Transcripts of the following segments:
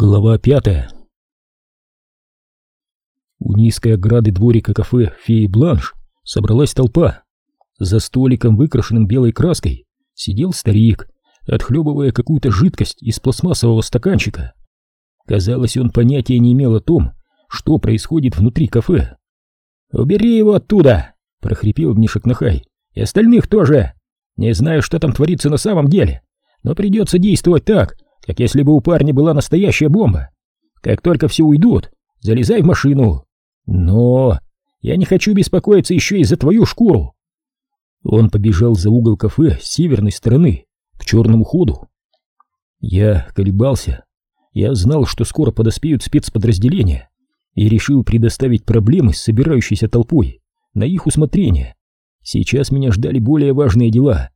Глава пятая У низкой ограды дворика кафе «Феи Бланш» собралась толпа. За столиком, выкрашенным белой краской, сидел старик, отхлебывая какую-то жидкость из пластмассового стаканчика. Казалось, он понятия не имел о том, что происходит внутри кафе. «Убери его оттуда!» — прохрипел Мнишек Нахай. «И остальных тоже! Не знаю, что там творится на самом деле, но придется действовать так, как если бы у парня была настоящая бомба. Как только все уйдут, залезай в машину. Но я не хочу беспокоиться еще и за твою шкуру. Он побежал за угол кафе с северной стороны, к черному ходу. Я колебался. Я знал, что скоро подоспеют спецподразделения, и решил предоставить проблемы с собирающейся толпой на их усмотрение. Сейчас меня ждали более важные дела.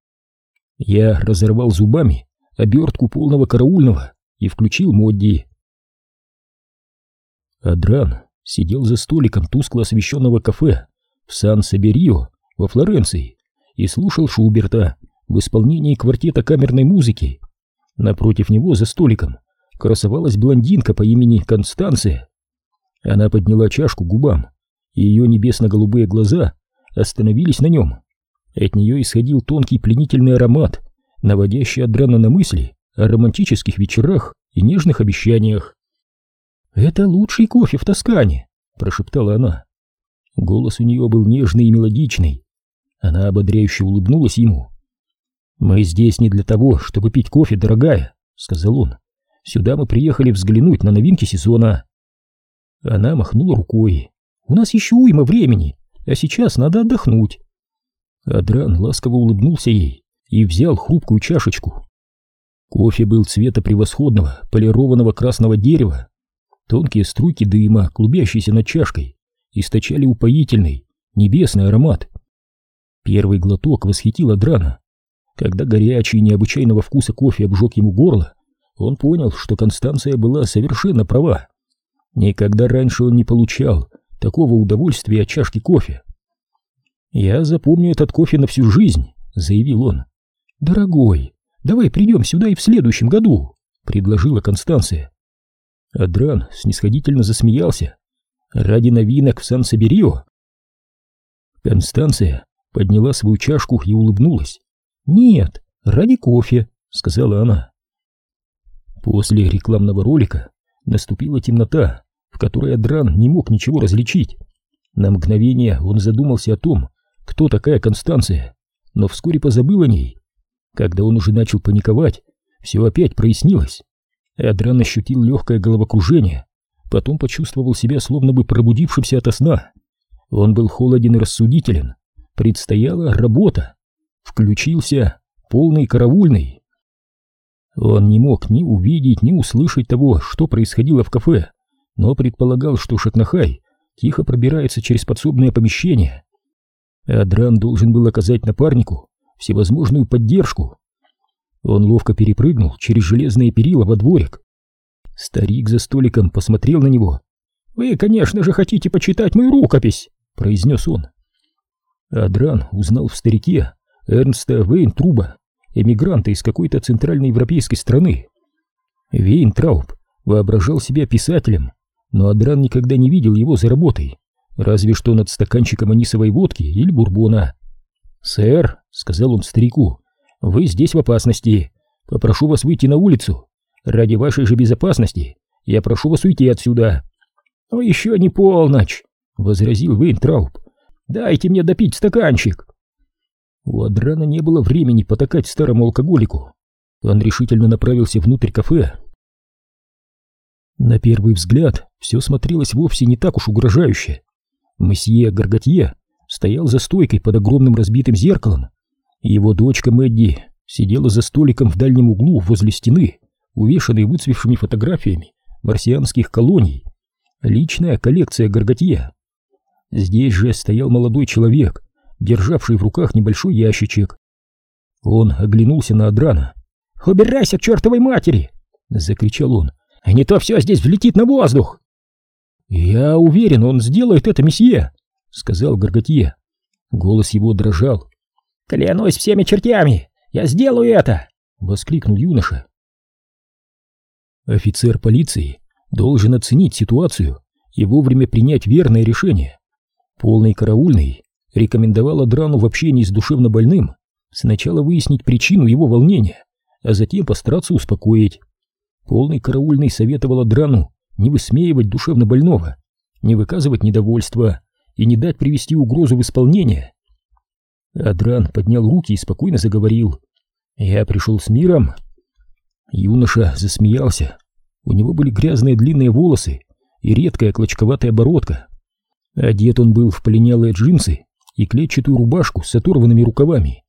Я разорвал зубами обертку полного караульного и включил Модди. Адран сидел за столиком тускло освещенного кафе в Сан-Саберио во Флоренции и слушал Шуберта в исполнении квартета камерной музыки. Напротив него за столиком красовалась блондинка по имени Констанция. Она подняла чашку губам, и ее небесно-голубые глаза остановились на нем. От нее исходил тонкий пленительный аромат, наводящий Адрана на мысли о романтических вечерах и нежных обещаниях. «Это лучший кофе в Тоскане», — прошептала она. Голос у нее был нежный и мелодичный. Она ободряюще улыбнулась ему. «Мы здесь не для того, чтобы пить кофе, дорогая», — сказал он. «Сюда мы приехали взглянуть на новинки сезона». Она махнула рукой. «У нас еще уйма времени, а сейчас надо отдохнуть». Адран ласково улыбнулся ей и взял хрупкую чашечку. Кофе был цвета превосходного полированного красного дерева. Тонкие струйки дыма, клубящиеся над чашкой, источали упоительный, небесный аромат. Первый глоток восхитил Адрана. Когда горячий, необычайного вкуса кофе обжег ему горло, он понял, что Констанция была совершенно права. Никогда раньше он не получал такого удовольствия от чашки кофе. «Я запомню этот кофе на всю жизнь», — заявил он. «Дорогой, давай придем сюда и в следующем году», — предложила Констанция. Адран снисходительно засмеялся. «Ради новинок в Сан-Саберио?» Констанция подняла свою чашку и улыбнулась. «Нет, ради кофе», — сказала она. После рекламного ролика наступила темнота, в которой Адран не мог ничего различить. На мгновение он задумался о том, кто такая Констанция, но вскоре позабыл о ней когда он уже начал паниковать, все опять прояснилось. Адран ощутил легкое головокружение, потом почувствовал себя словно бы пробудившимся ото сна. Он был холоден и рассудителен. Предстояла работа. Включился полный караульный. Он не мог ни увидеть, ни услышать того, что происходило в кафе, но предполагал, что Шатнахай тихо пробирается через подсобное помещение. Адран должен был оказать напарнику всевозможную поддержку. Он ловко перепрыгнул через железные перила во дворик. Старик за столиком посмотрел на него. «Вы, конечно же, хотите почитать мою рукопись!» — произнес он. Адран узнал в старике Эрнста Вейнтруба, эмигранта из какой-то центральноевропейской страны. Вейнтрауб воображал себя писателем, но Адран никогда не видел его за работой, разве что над стаканчиком анисовой водки или бурбона. «Сэр», — сказал он старику, — «вы здесь в опасности. Попрошу вас выйти на улицу. Ради вашей же безопасности я прошу вас уйти отсюда». «Вы еще не полночь», — возразил Вейнтрауб. «Дайте мне допить стаканчик». У Адрана не было времени потакать старому алкоголику. Он решительно направился внутрь кафе. На первый взгляд все смотрелось вовсе не так уж угрожающе. Месье Гарготье стоял за стойкой под огромным разбитым зеркалом. Его дочка Мэдди сидела за столиком в дальнем углу возле стены, увешанной выцвевшими фотографиями марсианских колоний. Личная коллекция Гарготье. Здесь же стоял молодой человек, державший в руках небольшой ящичек. Он оглянулся на Адрана. «Убирайся к чертовой матери!» — закричал он. «А не то все здесь влетит на воздух!» «Я уверен, он сделает это, месье!» — сказал Гарготье. Голос его дрожал. «Клянусь всеми чертями! Я сделаю это!» — воскликнул юноша. Офицер полиции должен оценить ситуацию и вовремя принять верное решение. Полный караульный рекомендовал Адрану в общении с душевнобольным сначала выяснить причину его волнения, а затем постараться успокоить. Полный караульный советовал Адрану не высмеивать душевнобольного, не выказывать недовольства и не дать привести угрозу в исполнение. Адран поднял руки и спокойно заговорил. «Я пришел с миром». Юноша засмеялся. У него были грязные длинные волосы и редкая клочковатая бородка. Одет он был в полинялые джинсы и клетчатую рубашку с оторванными рукавами.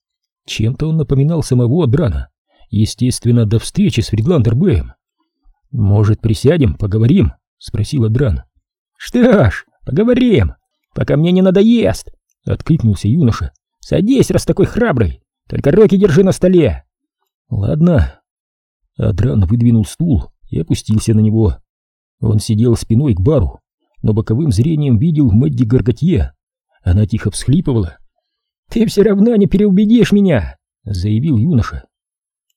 Чем-то он напоминал самого Адрана. Естественно, до встречи с Фридландербеем. «Может, присядем, поговорим?» — спросил Адран. «Что ж, поговорим, пока мне не надоест!» — откликнулся юноша. «Садись, раз такой храбрый, только руки держи на столе!» «Ладно». Адран выдвинул стул и опустился на него. Он сидел спиной к бару, но боковым зрением видел Мэдди Гарготье. Она тихо всхлипывала. «Ты все равно не переубедишь меня!» — заявил юноша.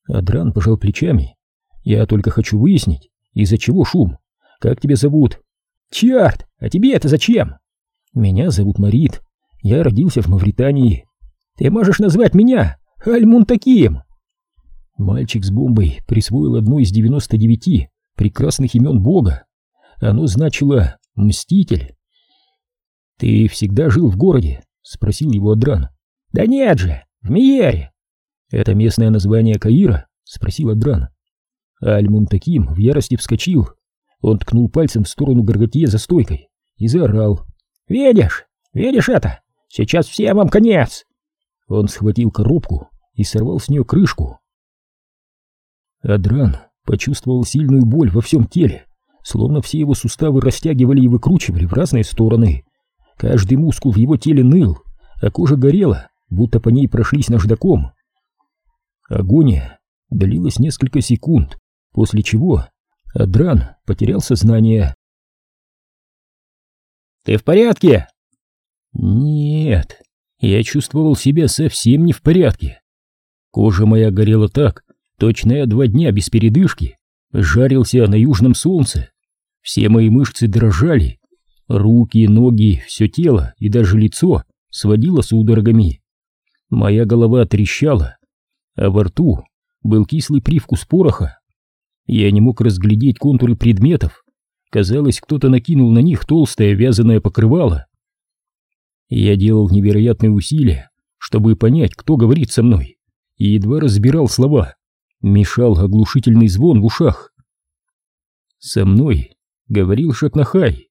Адран пожал плечами. «Я только хочу выяснить, из-за чего шум. Как тебя зовут?» «Черт! А тебе это зачем?» «Меня зовут Марит. Я родился в Мавритании». «Ты можешь назвать меня Альмун таким?» Мальчик с бомбой присвоил одно из девяносто девяти прекрасных имен Бога. Оно значило «Мститель». «Ты всегда жил в городе?» — спросил его Адран. «Да нет же, в Миере». «Это местное название Каира?» — спросил Адран. Альмун таким в ярости вскочил. Он ткнул пальцем в сторону Гарготье за стойкой и заорал. «Видишь? Видишь это? Сейчас всем вам конец!» Он схватил коробку и сорвал с нее крышку. Адран почувствовал сильную боль во всем теле, словно все его суставы растягивали и выкручивали в разные стороны. Каждый мускул в его теле ныл, а кожа горела, будто по ней прошлись наждаком. Агония длилась несколько секунд, после чего Адран потерял сознание. «Ты в порядке?» «Нет, я чувствовал себя совсем не в порядке. Кожа моя горела так, Точно я два дня без передышки жарился на южном солнце. Все мои мышцы дрожали, руки, ноги, все тело и даже лицо сводило судорогами. Моя голова трещала, а во рту был кислый привкус пороха. Я не мог разглядеть контуры предметов. Казалось, кто-то накинул на них толстое вязаное покрывало. Я делал невероятные усилия, чтобы понять, кто говорит со мной, и едва разбирал слова мешал оглушительный звон в ушах. Со мной говорил Шатнахай,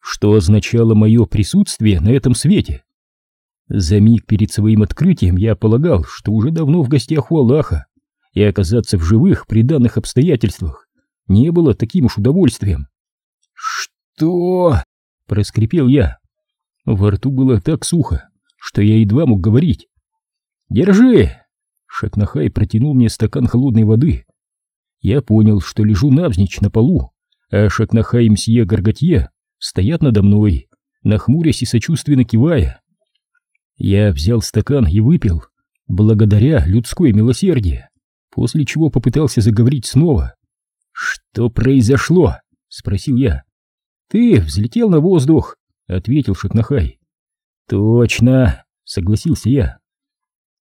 что означало мое присутствие на этом свете. За миг перед своим открытием я полагал, что уже давно в гостях у Аллаха, и оказаться в живых при данных обстоятельствах не было таким уж удовольствием. «Что?» — проскрипел я. Во рту было так сухо, что я едва мог говорить. «Держи!» Шатнахай протянул мне стакан холодной воды. Я понял, что лежу навзничь на полу, а Шатнахай и мсье Гарготье стоят надо мной, нахмурясь и сочувственно кивая. Я взял стакан и выпил, благодаря людское милосердие, после чего попытался заговорить снова. «Что произошло?» — спросил я. «Ты взлетел на воздух», — ответил Шатнахай. «Точно», — согласился я.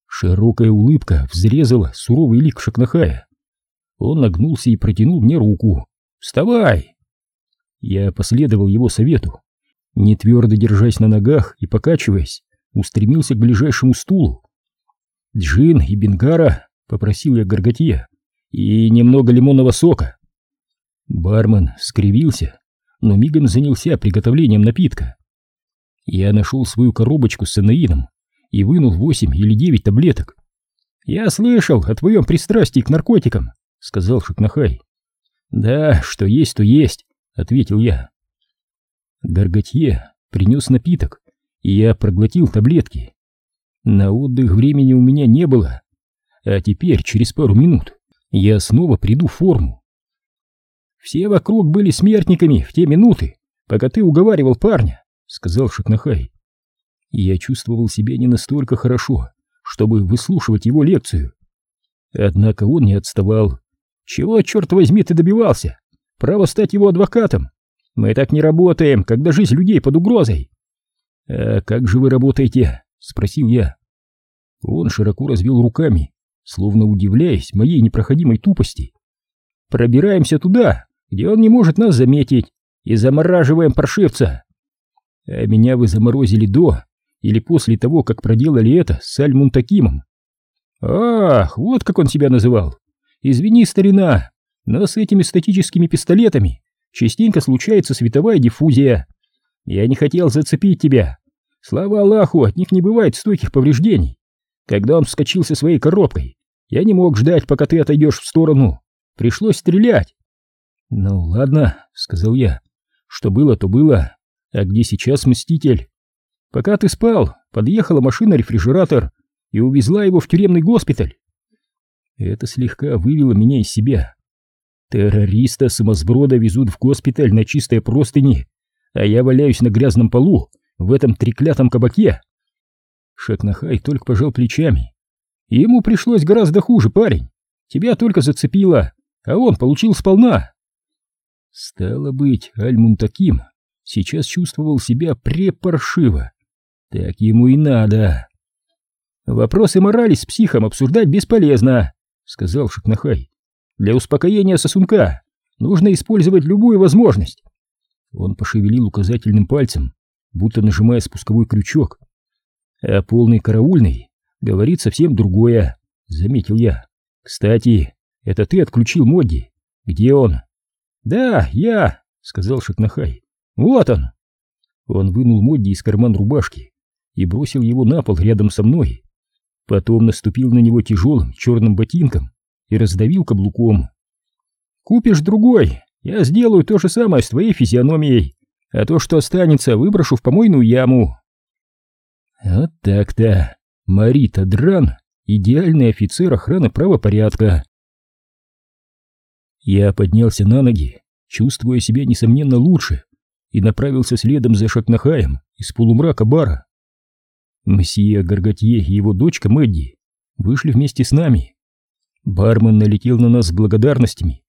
Широкая улыбка взрезала суровый лик Шакнахая. Он нагнулся и протянул мне руку. «Вставай!» Я последовал его совету. Не твердо держась на ногах и покачиваясь, устремился к ближайшему стулу. «Джин и бенгара», — попросил я Гарготье, — «и немного лимонного сока». Бармен скривился, но мигом занялся приготовлением напитка. Я нашел свою коробочку с анаином и вынул восемь или девять таблеток. «Я слышал о твоем пристрастии к наркотикам», — сказал Шакнахай. «Да, что есть, то есть», — ответил я. Гарготье принес напиток, и я проглотил таблетки. На отдых времени у меня не было, а теперь, через пару минут, я снова приду в форму. «Все вокруг были смертниками в те минуты, пока ты уговаривал парня», — сказал Шакнахай и я чувствовал себя не настолько хорошо, чтобы выслушивать его лекцию. Однако он не отставал. Чего, черт возьми, ты добивался? Право стать его адвокатом? Мы так не работаем, когда жизнь людей под угрозой. «А как же вы работаете?» — спросил я. Он широко развел руками, словно удивляясь моей непроходимой тупости. «Пробираемся туда, где он не может нас заметить, и замораживаем паршивца. А меня вы заморозили до или после того, как проделали это с Альмун Такимом. Ах, вот как он себя называл. Извини, старина, но с этими статическими пистолетами частенько случается световая диффузия. Я не хотел зацепить тебя. Слава Аллаху, от них не бывает стойких повреждений. Когда он вскочил со своей коробкой, я не мог ждать, пока ты отойдешь в сторону. Пришлось стрелять. Ну ладно, сказал я. Что было, то было. А где сейчас Мститель? Пока ты спал, подъехала машина-рефрижератор и увезла его в тюремный госпиталь. Это слегка вывело меня из себя. Террориста-самосброда везут в госпиталь на чистой простыни, а я валяюсь на грязном полу в этом треклятом кабаке. Шакнахай только пожал плечами. Ему пришлось гораздо хуже, парень. Тебя только зацепило, а он получил сполна. Стало быть, Альмун таким сейчас чувствовал себя препаршиво. Так ему и надо. Вопросы морали с психом обсуждать бесполезно, сказал Шакнахай. Для успокоения сосунка нужно использовать любую возможность. Он пошевелил указательным пальцем, будто нажимая спусковой крючок. А полный караульный говорит совсем другое, заметил я. Кстати, это ты отключил Модди. Где он? Да, я, сказал Шакнахай. Вот он. Он вынул Модди из карман рубашки и бросил его на пол рядом со мной. Потом наступил на него тяжелым черным ботинком и раздавил каблуком. «Купишь другой, я сделаю то же самое с твоей физиономией, а то, что останется, выброшу в помойную яму». Вот так-то. Марита Дран — идеальный офицер охраны правопорядка. Я поднялся на ноги, чувствуя себя несомненно лучше, и направился следом за Шакнахаем из полумрака бара. Мсье Гарготье и его дочка Мэдди вышли вместе с нами. Бармен налетел на нас с благодарностями,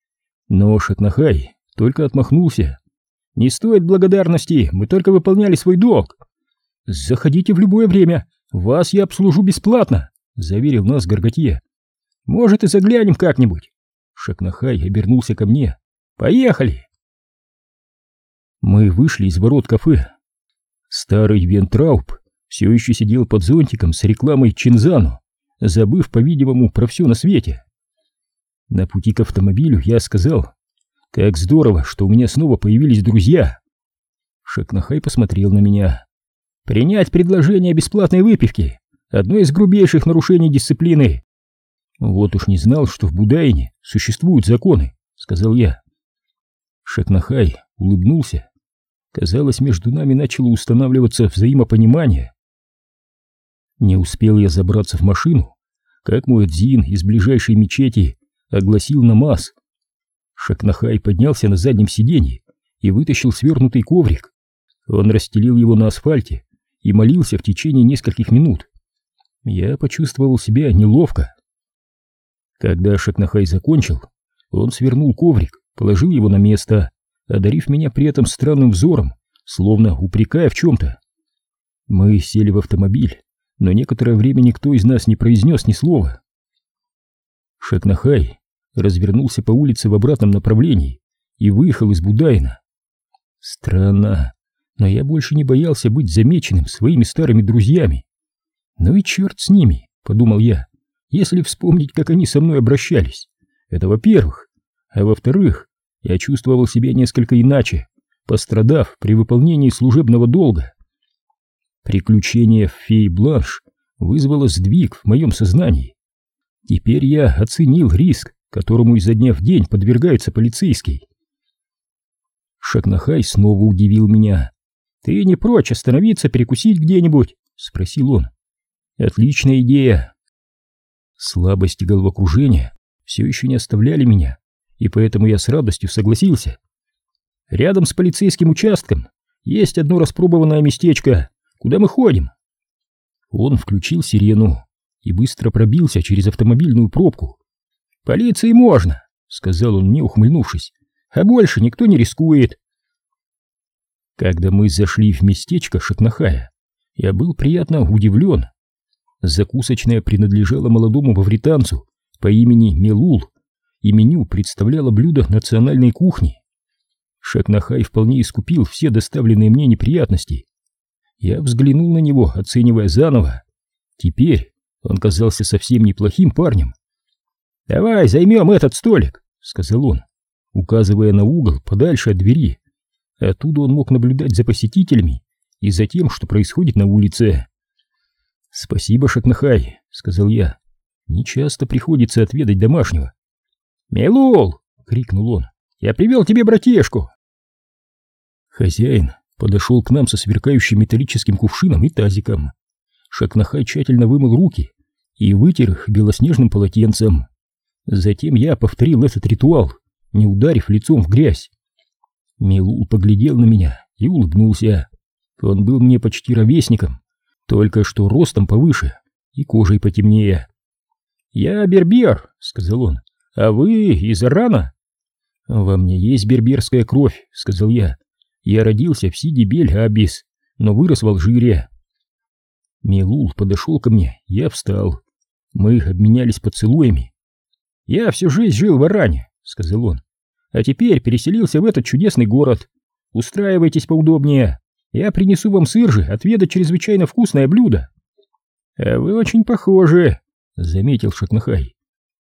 но Шакнахай только отмахнулся. «Не стоит благодарности, мы только выполняли свой долг». «Заходите в любое время, вас я обслужу бесплатно», — заверил нас Гарготье. «Может, и заглянем как-нибудь». Шакнахай обернулся ко мне. «Поехали!» Мы вышли из ворот кафе. Старый Вентрауб все еще сидел под зонтиком с рекламой Чинзану, забыв, по-видимому, про все на свете. На пути к автомобилю я сказал, как здорово, что у меня снова появились друзья. Шакнахай посмотрел на меня. Принять предложение бесплатной выпивки — одно из грубейших нарушений дисциплины. Вот уж не знал, что в Будайне существуют законы, — сказал я. Шакнахай улыбнулся. Казалось, между нами начало устанавливаться взаимопонимание. Не успел я забраться в машину, как мой Дзин из ближайшей мечети огласил намаз. Шакнахай поднялся на заднем сиденье и вытащил свернутый коврик. Он расстелил его на асфальте и молился в течение нескольких минут. Я почувствовал себя неловко. Когда Шакнахай закончил, он свернул коврик, положил его на место, одарив меня при этом странным взором, словно упрекая в чем-то. Мы сели в автомобиль но некоторое время никто из нас не произнес ни слова. Шакнахай развернулся по улице в обратном направлении и выехал из Будайна. Странно, но я больше не боялся быть замеченным своими старыми друзьями. Ну и черт с ними, подумал я, если вспомнить, как они со мной обращались. Это во-первых. А во-вторых, я чувствовал себя несколько иначе, пострадав при выполнении служебного долга. Приключение в Фей-Бланш вызвало сдвиг в моем сознании. Теперь я оценил риск, которому изо дня в день подвергается полицейский. Шакнахай снова удивил меня. «Ты не прочь остановиться, перекусить где-нибудь?» — спросил он. «Отличная идея!» Слабость и головокружение все еще не оставляли меня, и поэтому я с радостью согласился. «Рядом с полицейским участком есть одно распробованное местечко, Куда мы ходим?» Он включил сирену и быстро пробился через автомобильную пробку. «Полиции можно!» — сказал он мне, ухмыльнувшись. «А больше никто не рискует». Когда мы зашли в местечко Шатнахая, я был приятно удивлен. Закусочная принадлежала молодому мавританцу по имени Мелул, и меню представляло блюдо национальной кухни. Шатнахай вполне искупил все доставленные мне неприятности. Я взглянул на него, оценивая заново. Теперь он казался совсем неплохим парнем. «Давай займем этот столик», — сказал он, указывая на угол подальше от двери. Оттуда он мог наблюдать за посетителями и за тем, что происходит на улице. «Спасибо, Шатнахай», — сказал я. «Не часто приходится отведать домашнего». «Милул!» — крикнул он. «Я привел тебе братишку!» Хозяин подошел к нам со сверкающим металлическим кувшином и тазиком. Шакнахай тщательно вымыл руки и вытер их белоснежным полотенцем. Затем я повторил этот ритуал, не ударив лицом в грязь. Милул поглядел на меня и улыбнулся. Он был мне почти ровесником, только что ростом повыше и кожей потемнее. «Я бербер», — сказал он, — «а вы из Ирана?» «Во мне есть берберская кровь», — сказал я. «Я родился в Сиди-Бель-Абис, но вырос в Алжире». Милул подошел ко мне, я встал. Мы обменялись поцелуями. «Я всю жизнь жил в Иране», — сказал он, — «а теперь переселился в этот чудесный город. Устраивайтесь поудобнее». Я принесу вам сыр же, отведать чрезвычайно вкусное блюдо. — А вы очень похожи, — заметил Шатнахай.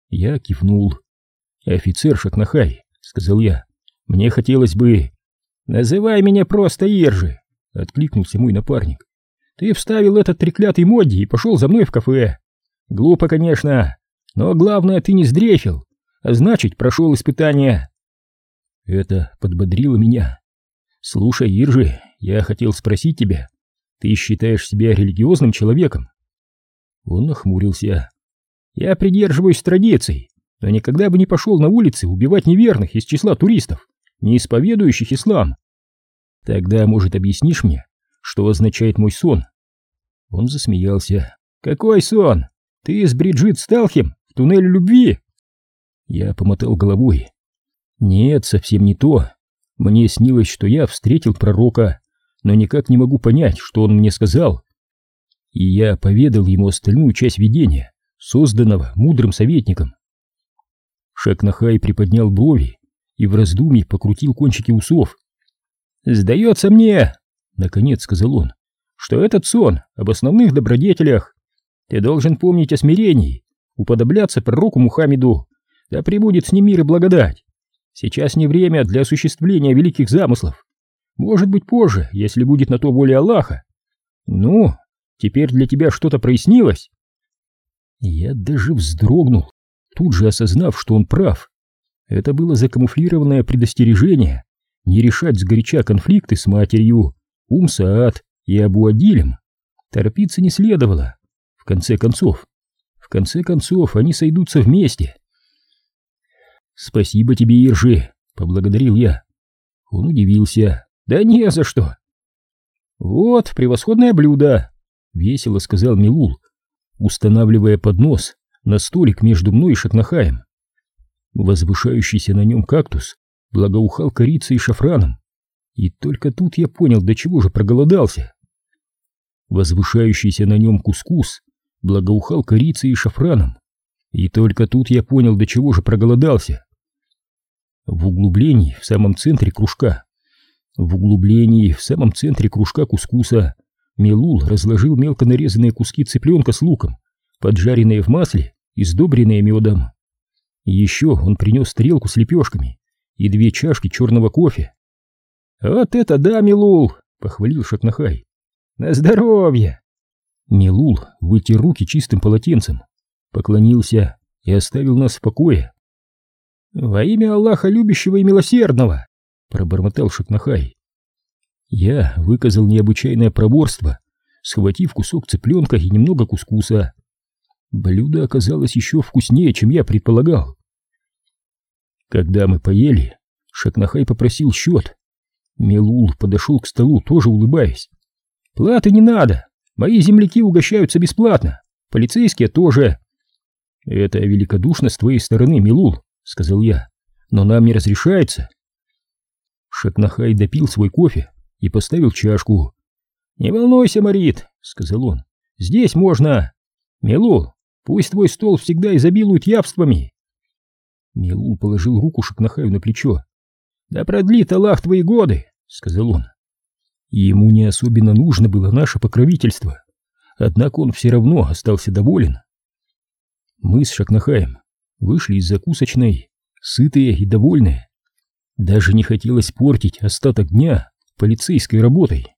Я кивнул. — Офицер Шатнахай, — сказал я, — мне хотелось бы... — Называй меня просто Иржи, — откликнулся мой напарник. — Ты вставил этот треклятый Модди и пошел за мной в кафе. Глупо, конечно, но главное, ты не сдрефил, а значит, прошел испытание. Это подбодрило меня. Слушай, Иржи, я хотел спросить тебя, ты считаешь себя религиозным человеком? Он нахмурился. Я придерживаюсь традиций, но никогда бы не пошел на улицы убивать неверных из числа туристов, не исповедующих ислам. Тогда, может, объяснишь мне, что означает мой сон? Он засмеялся. Какой сон? Ты с Бриджит Сталхем в туннеле любви? Я помотал головой. Нет, совсем не то. Мне снилось, что я встретил пророка, но никак не могу понять, что он мне сказал. И я поведал ему остальную часть видения, созданного мудрым советником. Шекнахай приподнял брови и в раздумье покрутил кончики усов. «Сдается мне, — наконец сказал он, — что этот сон об основных добродетелях. Ты должен помнить о смирении, уподобляться пророку Мухаммеду, да пребудет с ним мир и благодать. Сейчас не время для осуществления великих замыслов. Может быть позже, если будет на то воля Аллаха. Ну, теперь для тебя что-то прояснилось? Я даже вздрогнул, тут же осознав, что он прав. Это было закамуфлированное предостережение не решать сгоряча конфликты с матерью, Умсаат и Абу-Адилем. Торопиться не следовало. В конце концов, в конце концов, они сойдутся вместе. «Спасибо тебе, Иржи», — поблагодарил я. Он удивился. «Да не за что». «Вот, превосходное блюдо», — весело сказал Милул, устанавливая поднос на столик между мной и Шатнахаем. Возвышающийся на нем кактус благоухал корицей и шафраном, и только тут я понял, до чего же проголодался. Возвышающийся на нем кускус благоухал корицей и шафраном, и только тут я понял, до чего же проголодался. В углублении, в самом центре кружка, в углублении, в самом центре кружка кускуса, Милул разложил мелко нарезанные куски цыпленка с луком, поджаренные в масле и сдобренные медом. Еще он принес тарелку с лепешками и две чашки черного кофе. «Вот это да, Милул!» — похвалил Шатнахай. «На здоровье!» Милул вытер руки чистым полотенцем, поклонился и оставил нас в покое. «Во имя Аллаха любящего и милосердного!» — пробормотал Шакнахай. Я выказал необычайное проворство, схватив кусок цыпленка и немного кускуса. Блюдо оказалось еще вкуснее, чем я предполагал. Когда мы поели, Шакнахай попросил счет. Мелул подошел к столу, тоже улыбаясь. «Платы не надо, мои земляки угощаются бесплатно, полицейские тоже». «Это великодушно с твоей стороны, Милул», — сказал я. но нам не разрешается. Шакнахай допил свой кофе и поставил чашку. «Не волнуйся, Марит», — сказал он, — «здесь можно. Милул, пусть твой стол всегда изобилует явствами». Милул положил руку Шакнахаю на плечо. «Да продлит Аллах твои годы», — сказал он. Ему не особенно нужно было наше покровительство, однако он все равно остался доволен. Мы с Шакнахаем вышли из закусочной, сытые и довольные. Даже не хотелось портить остаток дня полицейской работой.